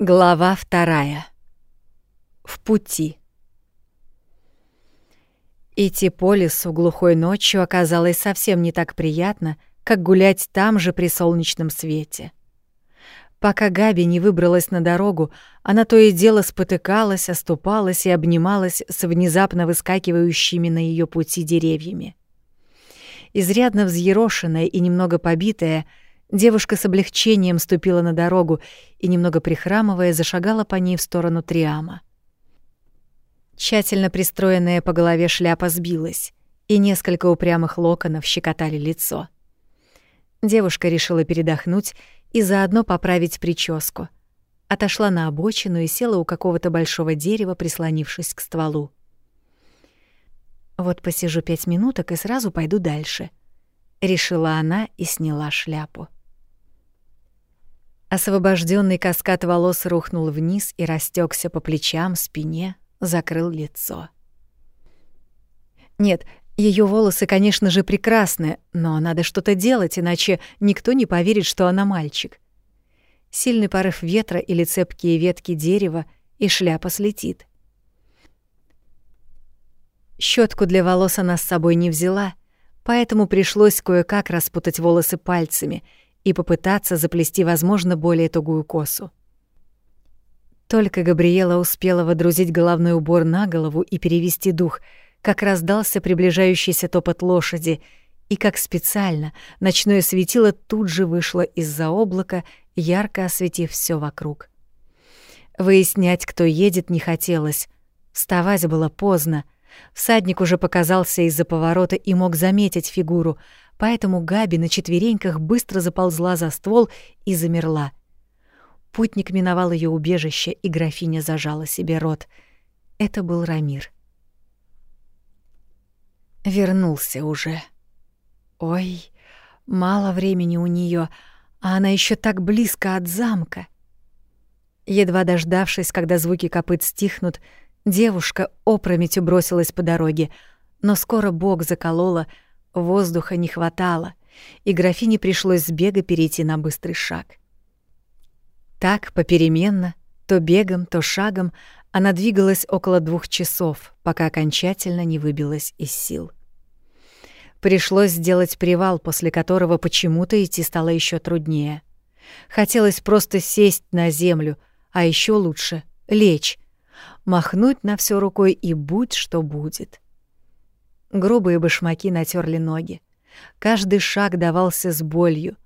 Глава вторая. В пути. Идти по лесу глухой ночью оказалось совсем не так приятно, как гулять там же при солнечном свете. Пока Габи не выбралась на дорогу, она то и дело спотыкалась, оступалась и обнималась с внезапно выскакивающими на ее пути деревьями. Изрядно взъерошенная и немного побитая — Девушка с облегчением ступила на дорогу и, немного прихрамывая, зашагала по ней в сторону Триама. Тщательно пристроенная по голове шляпа сбилась, и несколько упрямых локонов щекотали лицо. Девушка решила передохнуть и заодно поправить прическу. Отошла на обочину и села у какого-то большого дерева, прислонившись к стволу. «Вот посижу пять минуток и сразу пойду дальше», — решила она и сняла шляпу. Освобожденный каскад волос рухнул вниз и растекся по плечам, спине, закрыл лицо. Нет, ее волосы, конечно же, прекрасны, но надо что-то делать, иначе никто не поверит, что она мальчик. Сильный порыв ветра или цепкие ветки дерева, и шляпа слетит. Щетку для волос она с собой не взяла, поэтому пришлось кое-как распутать волосы пальцами — и попытаться заплести, возможно, более тугую косу. Только Габриэла успела водрузить головной убор на голову и перевести дух, как раздался приближающийся топот лошади, и как специально ночное светило тут же вышло из-за облака, ярко осветив все вокруг. Выяснять, кто едет, не хотелось. Вставать было поздно. Всадник уже показался из-за поворота и мог заметить фигуру, поэтому Габи на четвереньках быстро заползла за ствол и замерла. Путник миновал ее убежище, и графиня зажала себе рот. Это был Рамир. Вернулся уже. Ой, мало времени у нее, а она еще так близко от замка. Едва дождавшись, когда звуки копыт стихнут, девушка опрометью бросилась по дороге, но скоро бок заколола, Воздуха не хватало, и графине пришлось с бега перейти на быстрый шаг. Так, попеременно, то бегом, то шагом, она двигалась около двух часов, пока окончательно не выбилась из сил. Пришлось сделать привал, после которого почему-то идти стало еще труднее. Хотелось просто сесть на землю, а еще лучше — лечь, махнуть на все рукой и будь что будет. Грубые башмаки натерли ноги. Каждый шаг давался с болью,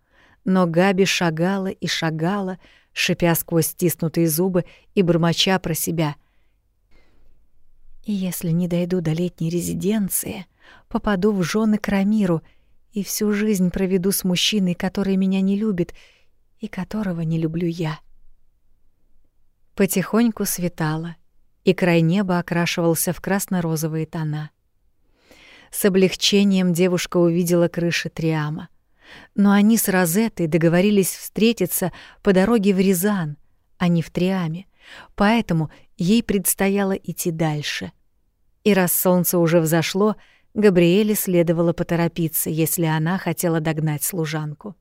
но Габи шагала и шагала, шипя сквозь стиснутые зубы и бормоча про себя. «Если не дойду до летней резиденции, попаду в жены к Рамиру и всю жизнь проведу с мужчиной, который меня не любит и которого не люблю я». Потихоньку светало, и край неба окрашивался в красно-розовые тона. С облегчением девушка увидела крыши Триама. Но они с Розеттой договорились встретиться по дороге в Рязан, а не в Триаме, поэтому ей предстояло идти дальше. И раз солнце уже взошло, Габриэле следовало поторопиться, если она хотела догнать служанку.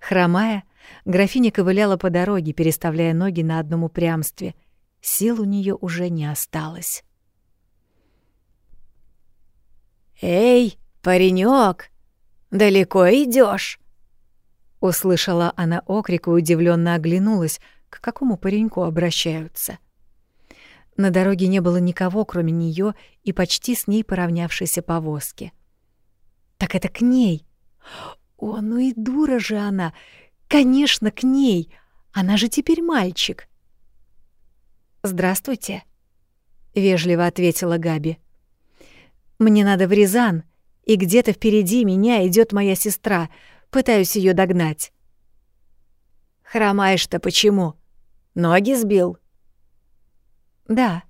Хромая, графиня ковыляла по дороге, переставляя ноги на одном упрямстве. Сил у нее уже не осталось. «Эй, паренек, далеко идешь? Услышала она окрик и удивленно оглянулась, к какому пареньку обращаются. На дороге не было никого, кроме нее и почти с ней поравнявшейся повозки. «Так это к ней!» «О, ну и дура же она! Конечно, к ней! Она же теперь мальчик!» «Здравствуйте», — вежливо ответила Габи. Мне надо в Рязан, и где-то впереди меня идет моя сестра. Пытаюсь ее догнать. Хромаешь-то почему? Ноги сбил? Да,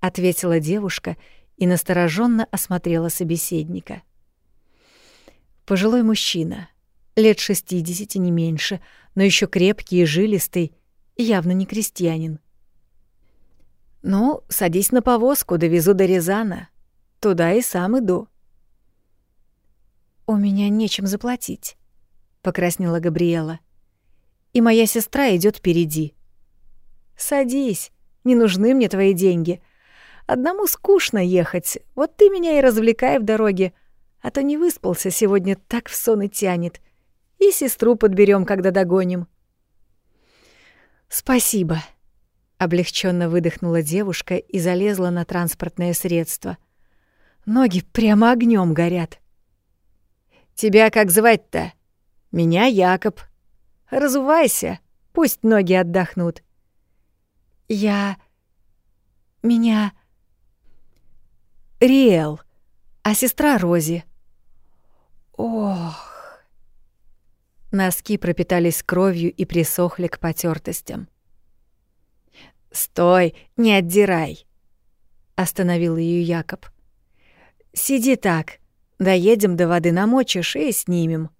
ответила девушка и настороженно осмотрела собеседника. Пожилой мужчина, лет шестидесяти не меньше, но еще крепкий и жилистый, явно не крестьянин. «Ну, садись на повозку, довезу до Рязана. Туда и сам иду. У меня нечем заплатить, покраснела Габриэла. И моя сестра идет впереди. Садись, не нужны мне твои деньги. Одному скучно ехать, вот ты меня и развлекай в дороге, а то не выспался сегодня, так в сон и тянет. И сестру подберем, когда догоним». «Спасибо», — облегченно выдохнула девушка и залезла на транспортное средство. «Ноги прямо огнем горят». «Тебя как звать-то?» «Меня Якоб. Разувайся, пусть ноги отдохнут». «Я... меня...» «Риэл, а сестра Рози». «Ох...» Носки пропитались кровью и присохли к потертостям. «Стой, не отдирай!» — остановил ее Якоб. «Сиди так, доедем до воды, намочишь и снимем».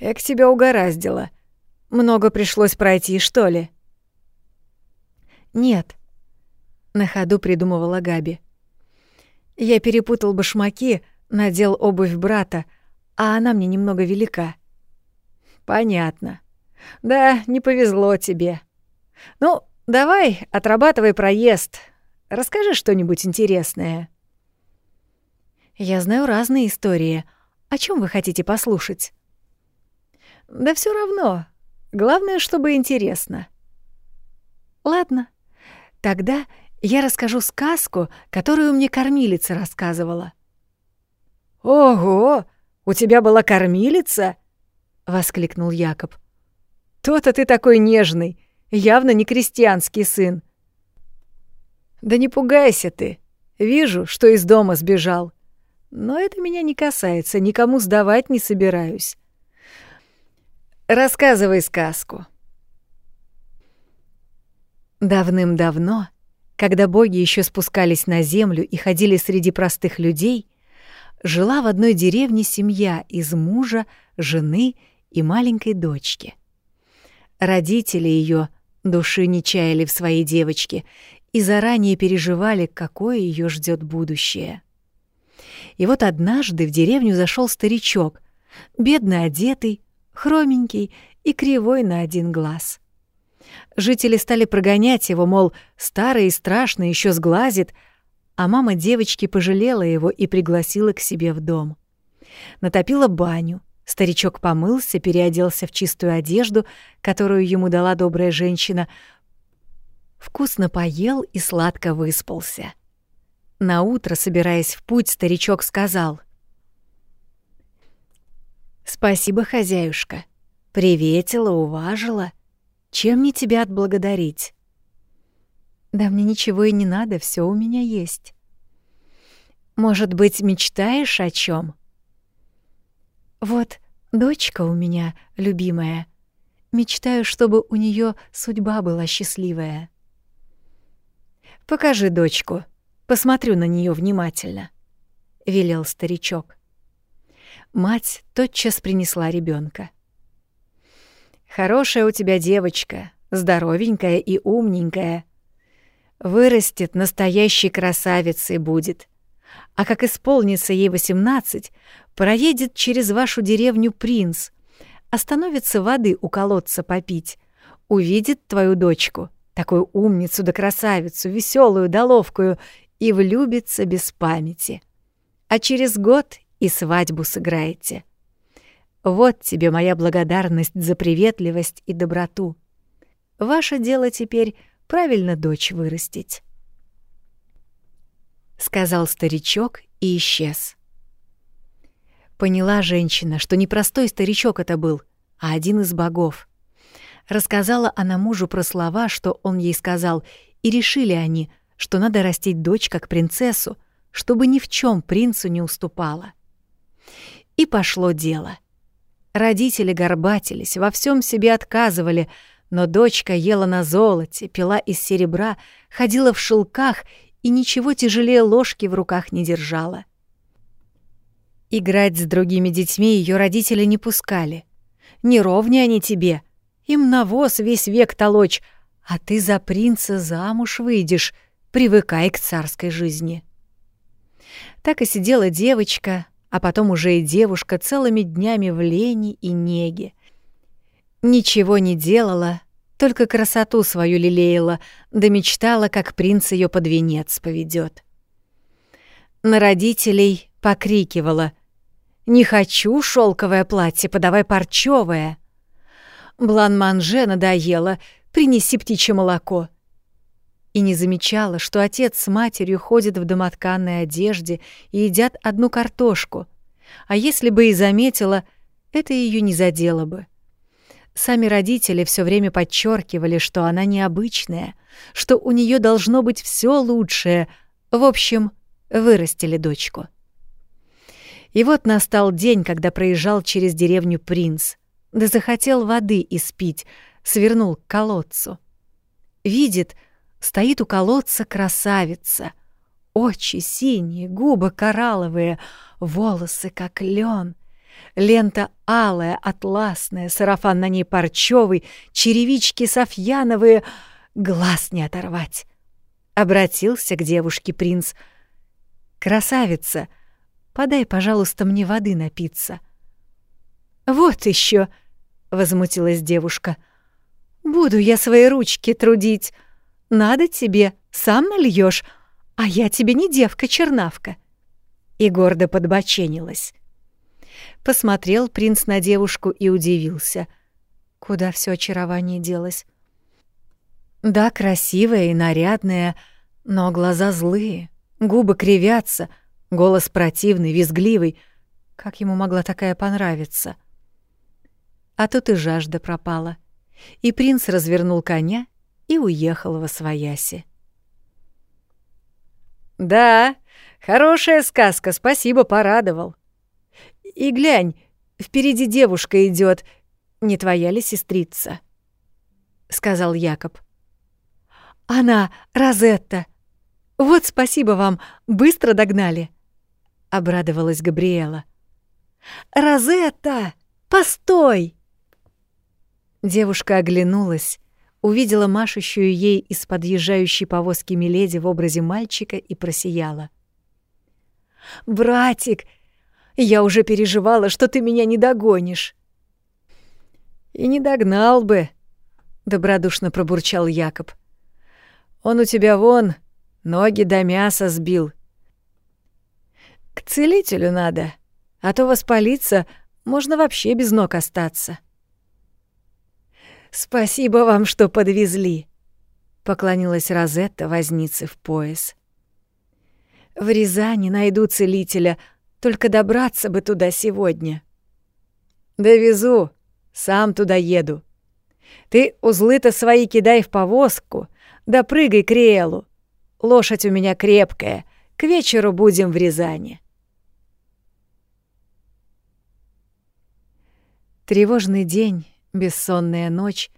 «Эк тебя угораздило. Много пришлось пройти, что ли?» «Нет», — на ходу придумывала Габи. «Я перепутал башмаки, надел обувь брата, а она мне немного велика». Понятно. Да, не повезло тебе. Ну, давай, отрабатывай проезд. Расскажи что-нибудь интересное. Я знаю разные истории. О чем вы хотите послушать? Да все равно. Главное, чтобы интересно. Ладно. Тогда я расскажу сказку, которую мне кормилица рассказывала. Ого! У тебя была кормилица? воскликнул Якоб. То-то ты такой нежный, явно не крестьянский сын. Да не пугайся ты. Вижу, что из дома сбежал. Но это меня не касается, никому сдавать не собираюсь. Рассказывай сказку. Давным-давно, когда боги еще спускались на землю и ходили среди простых людей, жила в одной деревне семья из мужа, жены и маленькой дочки. Родители ее души не чаяли в своей девочке и заранее переживали, какое ее ждет будущее. И вот однажды в деревню зашел старичок, бедно одетый, хроменький и кривой на один глаз. Жители стали прогонять его, мол, старый и страшный еще сглазит, а мама девочки пожалела его и пригласила к себе в дом. Натопила баню, Старичок помылся, переоделся в чистую одежду, которую ему дала добрая женщина, вкусно поел и сладко выспался. На утро, собираясь в путь, старичок сказал: "Спасибо, хозяюшка. Приветила, уважила. Чем мне тебя отблагодарить?" "Да мне ничего и не надо, все у меня есть." "Может быть, мечтаешь о чем? Вот дочка у меня любимая. Мечтаю, чтобы у нее судьба была счастливая. Покажи дочку. Посмотрю на нее внимательно, велел старичок. Мать тотчас принесла ребенка. Хорошая у тебя девочка, здоровенькая и умненькая. Вырастет, настоящей красавицей будет. А как исполнится ей восемнадцать, Проедет через вашу деревню принц, остановится воды у колодца попить, увидит твою дочку, такую умницу да красавицу, веселую да и влюбится без памяти. А через год и свадьбу сыграете. Вот тебе моя благодарность за приветливость и доброту. Ваше дело теперь правильно дочь вырастить. Сказал старичок и исчез. Поняла женщина, что не простой старичок это был, а один из богов. Рассказала она мужу про слова, что он ей сказал, и решили они, что надо растить дочь как принцессу, чтобы ни в чем принцу не уступала. И пошло дело. Родители горбатились, во всем себе отказывали, но дочка ела на золоте, пила из серебра, ходила в шелках и ничего тяжелее ложки в руках не держала. Играть с другими детьми ее родители не пускали. Не ровни они тебе. Им навоз весь век толочь, а ты за принца замуж выйдешь, привыкай к царской жизни. Так и сидела девочка, а потом уже и девушка целыми днями в лени и неге. Ничего не делала, только красоту свою лелеяла, да мечтала, как принц ее под венец поведет. На родителей покрикивала «Не хочу шелковое платье, подавай парчевое!» Блан-манже надоело, принеси птичье молоко. И не замечала, что отец с матерью ходят в домотканной одежде и едят одну картошку. А если бы и заметила, это ее не задело бы. Сами родители все время подчеркивали, что она необычная, что у нее должно быть все лучшее. В общем, вырастили дочку. И вот настал день, когда проезжал через деревню принц, да захотел воды испить, свернул к колодцу. Видит, стоит у колодца красавица. Очи синие, губы коралловые, волосы как лен, Лента алая, атласная, сарафан на ней парчевый, черевички софьяновые, глаз не оторвать. Обратился к девушке принц. «Красавица, подай, пожалуйста, мне воды напиться». «Вот еще, возмутилась девушка. «Буду я свои ручки трудить. Надо тебе, сам нальешь, а я тебе не девка-чернавка». И гордо подбоченилась. Посмотрел принц на девушку и удивился. Куда все очарование делось? Да, красивая и нарядная, но глаза злые, губы кривятся, голос противный, визгливый. Как ему могла такая понравиться? А тут и жажда пропала. И принц развернул коня и уехал во свояси. «Да, хорошая сказка, спасибо, порадовал», и глянь, впереди девушка идет, не твоя ли сестрица?» — сказал Якоб. «Она, Розетта. Вот спасибо вам, быстро догнали», — обрадовалась Габриэла. «Розетта, постой!» Девушка оглянулась, увидела машущую ей из подъезжающей повозки Миледи в образе мальчика и просияла. «Братик, я уже переживала, что ты меня не догонишь. И не догнал бы, добродушно пробурчал Якоб. Он у тебя вон ноги до мяса сбил. К целителю надо, а то воспалиться можно вообще без ног остаться. Спасибо вам, что подвезли, поклонилась Розетта вознице в пояс. В Рязани найду целителя, только добраться бы туда сегодня. Довезу, сам туда еду. Ты узлы-то свои кидай в повозку, да прыгай к Риэлу. Лошадь у меня крепкая, к вечеру будем в Рязани. Тревожный день, бессонная ночь,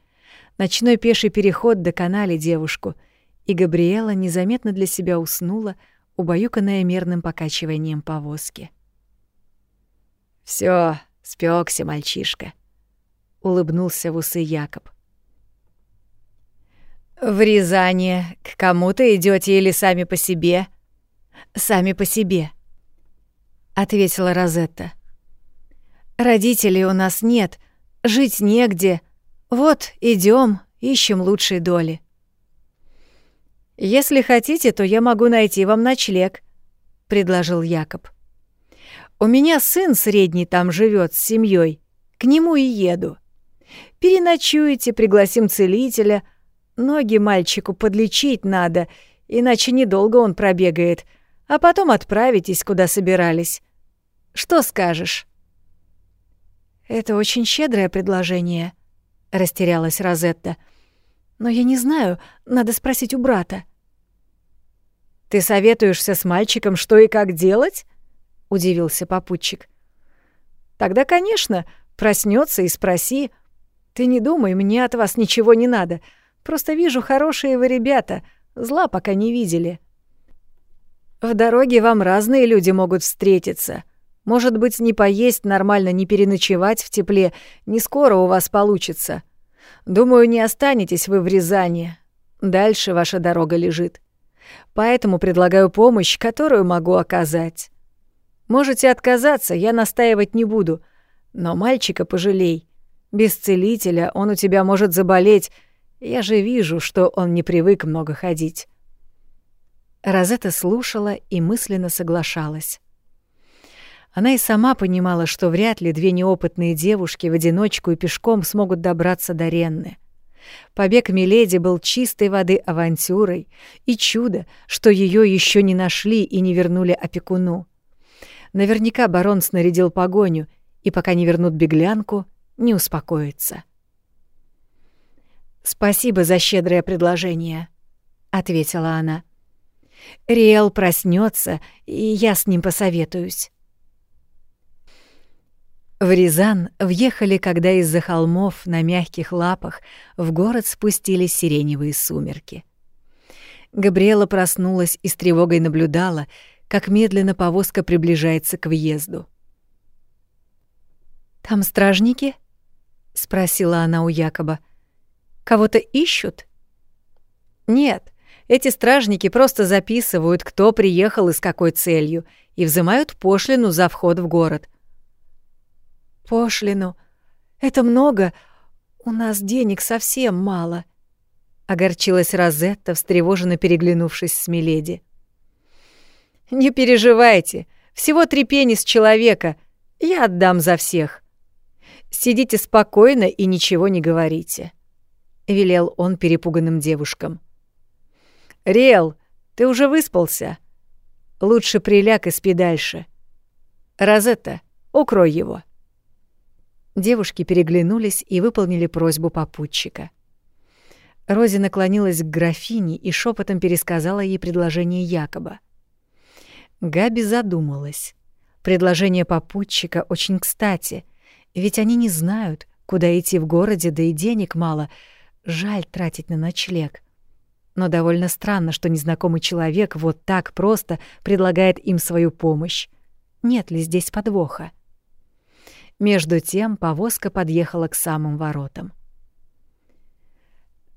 ночной пеший переход доконали девушку, и Габриэла незаметно для себя уснула, убаюканная мерным покачиванием повозки. Все, спекся мальчишка», — улыбнулся в усы Якоб. «В Рязани к кому-то идете или сами по себе?» «Сами по себе», — ответила Розетта. «Родителей у нас нет, жить негде. Вот идем, ищем лучшей доли». «Если хотите, то я могу найти вам ночлег», — предложил Якоб. «У меня сын средний там живет с семьей, к нему и еду. Переночуете, пригласим целителя. Ноги мальчику подлечить надо, иначе недолго он пробегает, а потом отправитесь, куда собирались. Что скажешь?» «Это очень щедрое предложение», — растерялась Розетта. «Но я не знаю, надо спросить у брата». Ты советуешься с мальчиком, что и как делать? удивился попутчик. Тогда, конечно, проснется и спроси. Ты не думай, мне от вас ничего не надо. Просто вижу, хорошие вы ребята, зла пока не видели. В дороге вам разные люди могут встретиться. Может быть, не поесть нормально, не переночевать в тепле, не скоро у вас получится. Думаю, не останетесь вы в Рязани. Дальше ваша дорога лежит. Поэтому предлагаю помощь, которую могу оказать. Можете отказаться, я настаивать не буду. Но мальчика пожалей. Без целителя он у тебя может заболеть, Я же вижу, что он не привык много ходить». Розетта слушала и мысленно соглашалась. Она и сама понимала, что вряд ли две неопытные девушки в одиночку и пешком смогут добраться до Ренны. Побег Миледи был чистой воды авантюрой, и чудо, что ее еще не нашли и не вернули опекуну. Наверняка барон снарядил погоню, и пока не вернут беглянку, не успокоится. «Спасибо за щедрое предложение», — ответила она. «Риэл проснется, и я с ним посоветуюсь». В Рязан въехали, когда из-за холмов на мягких лапах в город спустились сиреневые сумерки. Габриэла проснулась и с тревогой наблюдала, как медленно повозка приближается к въезду. «Там стражники?» — спросила она у Якоба. «Кого-то ищут?» «Нет, эти стражники просто записывают, кто приехал и с какой целью, и взимают пошлину за вход в город», Пошлину. Это много. У нас денег совсем мало. Огорчилась Розетта, встревоженно переглянувшись с Миледи. Не переживайте. Всего три пени с человека. Я отдам за всех. Сидите спокойно и ничего не говорите. Велел он перепуганным девушкам. Риэл, ты уже выспался? Лучше приляг и спи дальше. Розетта, укрой его. Девушки переглянулись и выполнили просьбу попутчика. Рози наклонилась к графине и шепотом пересказала ей предложение Якоба. Габи задумалась. Предложение попутчика очень кстати, ведь они не знают, куда идти в городе, да и денег мало. Жаль тратить на ночлег. Но довольно странно, что незнакомый человек вот так просто предлагает им свою помощь. Нет ли здесь подвоха? Между тем повозка подъехала к самым воротам.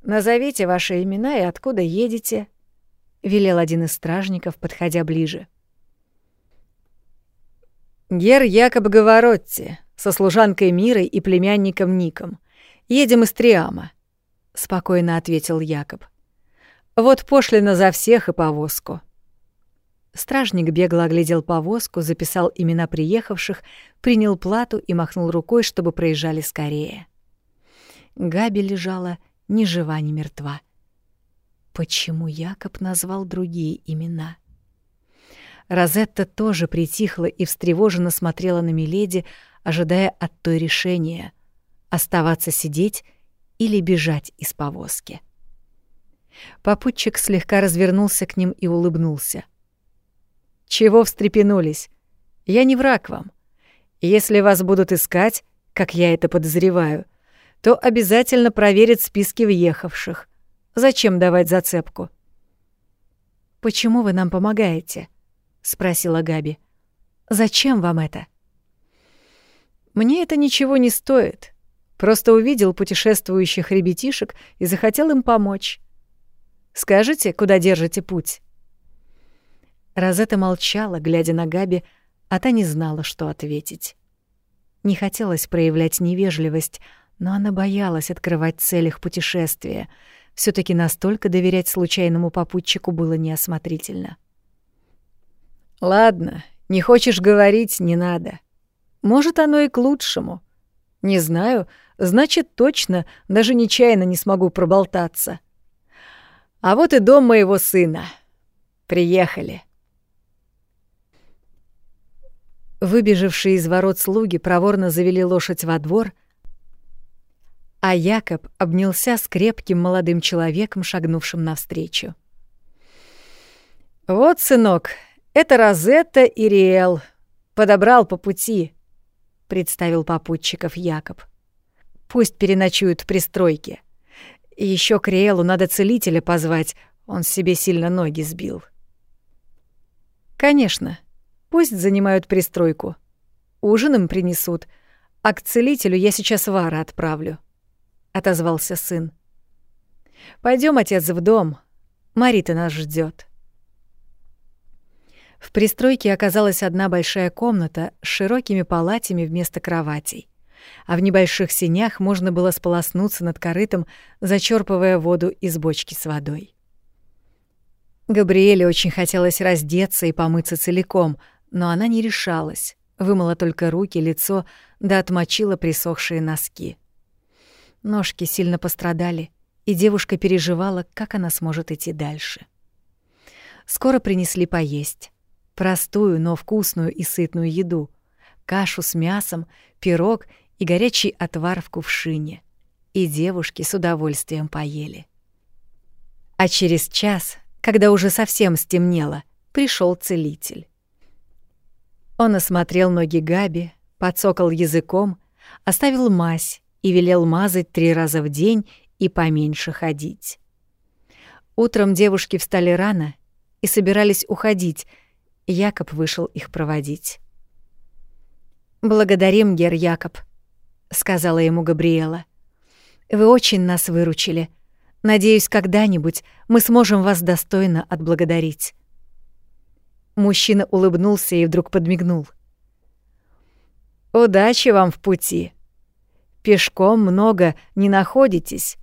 «Назовите ваши имена и откуда едете», — велел один из стражников, подходя ближе. «Гер Якоб Говоротти, со служанкой Мирой и племянником Ником. Едем из Триама», — спокойно ответил Якоб. «Вот пошлина за всех и повозку». Стражник бегло оглядел повозку, записал имена приехавших, принял плату и махнул рукой, чтобы проезжали скорее. Габи лежала ни жива, ни мертва. Почему Якоб назвал другие имена? Розетта тоже притихла и встревоженно смотрела на Миледи, ожидая от той решения — оставаться сидеть или бежать из повозки. Попутчик слегка развернулся к ним и улыбнулся — чего встрепенулись? Я не враг вам. Если вас будут искать, как я это подозреваю, то обязательно проверят списки въехавших. Зачем давать зацепку? «Почему вы нам помогаете?» — спросила Габи. «Зачем вам это?» «Мне это ничего не стоит. Просто увидел путешествующих ребятишек и захотел им помочь. Скажите, куда держите путь?» Розетта молчала, глядя на Габи, а та не знала, что ответить. Не хотелось проявлять невежливость, но она боялась открывать цель их путешествия. все таки настолько доверять случайному попутчику было неосмотрительно. «Ладно, не хочешь говорить — не надо. Может, оно и к лучшему. Не знаю, значит, точно даже нечаянно не смогу проболтаться. А вот и дом моего сына. Приехали». Выбежавшие из ворот слуги проворно завели лошадь во двор, а Якоб обнялся с крепким молодым человеком, шагнувшим навстречу. «Вот, сынок, это Розетта и Риэл. Подобрал по пути», — представил попутчиков Якоб. «Пусть переночуют в пристройке. И ещё к Риэлу надо целителя позвать, он себе сильно ноги сбил». «Конечно», Пусть занимают пристройку. Ужин им принесут, а к целителю я сейчас Вара отправлю», — отозвался сын. Пойдем, отец, в дом. Марита нас ждет. В пристройке оказалась одна большая комната с широкими палатями вместо кроватей. а в небольших синях можно было сполоснуться над корытом, зачерпывая воду из бочки с водой. Габриэле очень хотелось раздеться и помыться целиком, но она не решалась, вымыла только руки, лицо, да отмочила присохшие носки. Ножки сильно пострадали, и девушка переживала, как она сможет идти дальше. Скоро принесли поесть. Простую, но вкусную и сытную еду. Кашу с мясом, пирог и горячий отвар в кувшине. И девушки с удовольствием поели. А через час, когда уже совсем стемнело, пришел целитель. Он осмотрел ноги Габи, подсокал языком, оставил мазь и велел мазать три раза в день и поменьше ходить. Утром девушки встали рано и собирались уходить. Якоб вышел их проводить. «Благодарим, Гер Якоб», — сказала ему Габриэла. «Вы очень нас выручили. Надеюсь, когда-нибудь мы сможем вас достойно отблагодарить». Мужчина улыбнулся и вдруг подмигнул. «Удачи вам в пути. Пешком много не находитесь.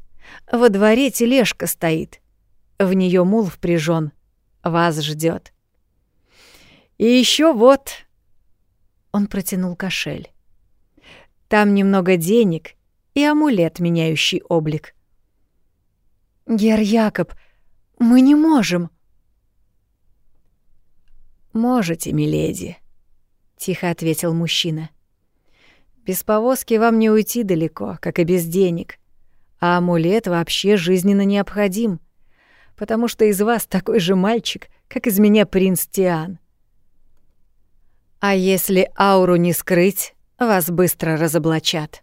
Во дворе тележка стоит. В нее мул впряжен вас ждет. И еще вот. Он протянул кошель. Там немного денег и амулет, меняющий облик. Гер Якоб, мы не можем. Можете, миледи, тихо ответил мужчина. Без повозки вам не уйти далеко, как и без денег. А амулет вообще жизненно необходим потому что из вас такой же мальчик, как из меня принц Тиан. А если ауру не скрыть, вас быстро разоблачат.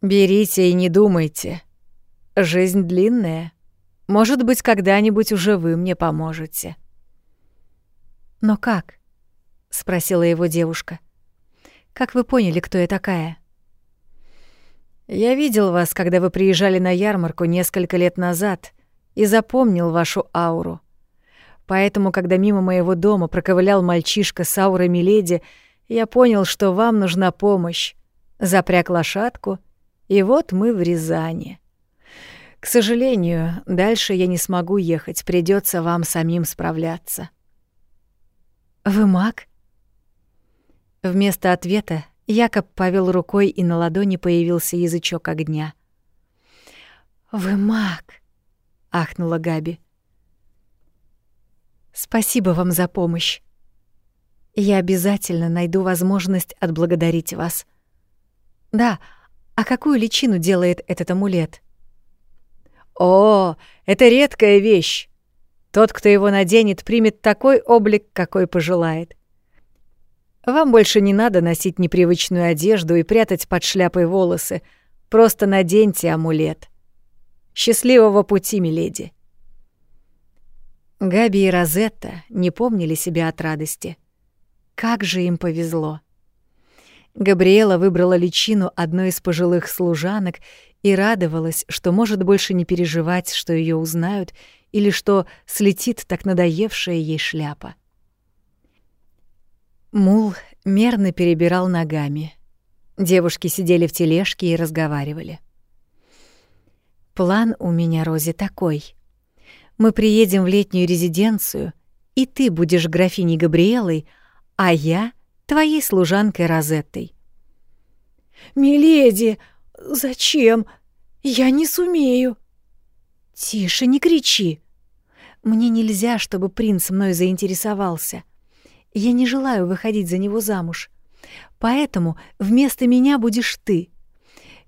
Берите и не думайте. Жизнь длинная. Может быть, когда-нибудь уже вы мне поможете. Но как? спросила его девушка. Как вы поняли, кто я такая? Я видел вас, когда вы приезжали на ярмарку несколько лет назад и запомнил вашу ауру. Поэтому, когда мимо моего дома проковылял мальчишка с аурой Миледи, я понял, что вам нужна помощь. Запряг лошадку, и вот мы в Рязани. К сожалению, дальше я не смогу ехать, придется вам самим справляться. Вы маг? Вместо ответа Якоб повел рукой, и на ладони появился язычок огня. «Вы маг!» — ахнула Габи. «Спасибо вам за помощь. Я обязательно найду возможность отблагодарить вас. Да, а какую личину делает этот амулет?» «О, это редкая вещь. Тот, кто его наденет, примет такой облик, какой пожелает. Вам больше не надо носить непривычную одежду и прятать под шляпой волосы. Просто наденьте амулет. Счастливого пути, миледи. Габи и Розетта не помнили себя от радости. Как же им повезло. Габриэла выбрала личину одной из пожилых служанок и радовалась, что может больше не переживать, что ее узнают или что слетит так надоевшая ей шляпа. Мул мерно перебирал ногами. Девушки сидели в тележке и разговаривали. «План у меня, Рози, такой. Мы приедем в летнюю резиденцию, и ты будешь графиней Габриэлой, а я — твоей служанкой Розеттой». «Миледи, зачем? Я не сумею». «Тише, не кричи. Мне нельзя, чтобы принц мной заинтересовался. Я не желаю выходить за него замуж. Поэтому вместо меня будешь ты.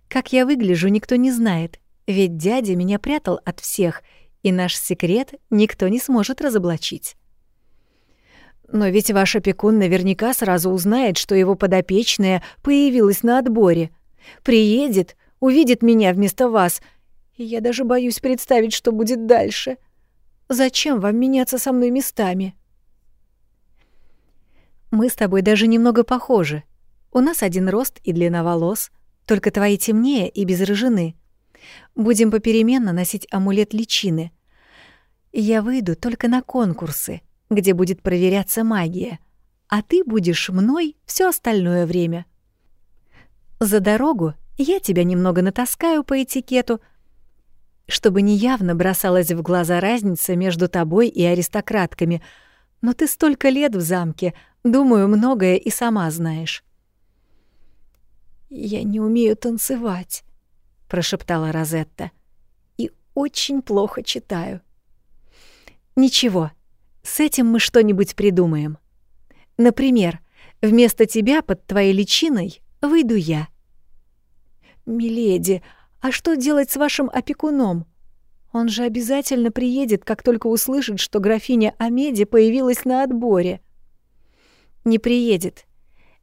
Как я выгляжу, никто не знает, ведь дядя меня прятал от всех, и наш секрет никто не сможет разоблачить. Но ведь ваш опекун наверняка сразу узнает, что его подопечная появилась на отборе. Приедет, увидит меня вместо вас, и я даже боюсь представить, что будет дальше. Зачем вам меняться со мной местами?» Мы с тобой даже немного похожи. У нас один рост и длина волос, только твои темнее и без рыжины. Будем попеременно носить амулет личины. Я выйду только на конкурсы, где будет проверяться магия, а ты будешь мной все остальное время. За дорогу я тебя немного натаскаю по этикету, чтобы неявно бросалась в глаза разница между тобой и аристократками, но ты столько лет в замке, думаю, многое и сама знаешь. «Я не умею танцевать», — прошептала Розетта, — «и очень плохо читаю». «Ничего, с этим мы что-нибудь придумаем. Например, вместо тебя под твоей личиной выйду я». «Миледи, а что делать с вашим опекуном? Он же обязательно приедет, как только услышит, что графиня Амеди появилась на отборе». «Не приедет.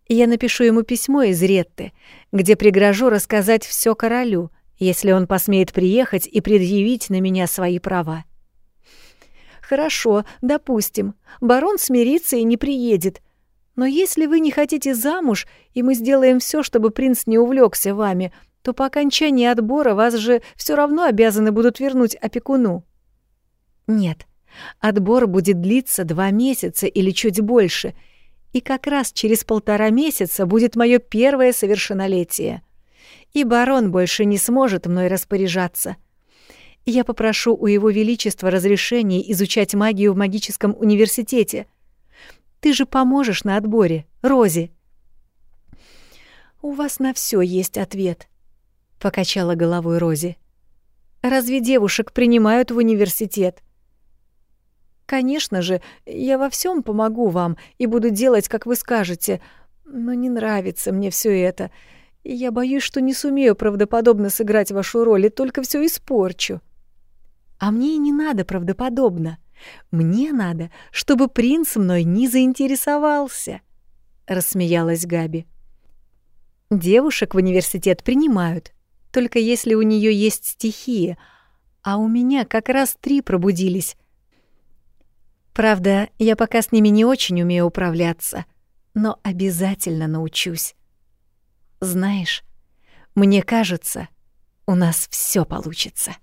Я напишу ему письмо из Ретты, где пригрожу рассказать все королю, если он посмеет приехать и предъявить на меня свои права». «Хорошо, допустим. Барон смирится и не приедет. Но если вы не хотите замуж, и мы сделаем все, чтобы принц не увлекся вами, — то по окончании отбора вас же все равно обязаны будут вернуть опекуну. Нет, отбор будет длиться два месяца или чуть больше, и как раз через полтора месяца будет мое первое совершеннолетие. И барон больше не сможет мной распоряжаться. Я попрошу у его величества разрешения изучать магию в магическом университете. Ты же поможешь на отборе, Рози. У вас на все есть ответ, — покачала головой Рози. «Разве девушек принимают в университет?» «Конечно же, я во всем помогу вам и буду делать, как вы скажете, но не нравится мне все это. Я боюсь, что не сумею правдоподобно сыграть вашу роль и только все испорчу». «А мне и не надо правдоподобно. Мне надо, чтобы принц мной не заинтересовался», — рассмеялась Габи. «Девушек в университет принимают, только если у нее есть стихии, а у меня как раз три пробудились. Правда, я пока с ними не очень умею управляться, но обязательно научусь. Знаешь, мне кажется, у нас все получится.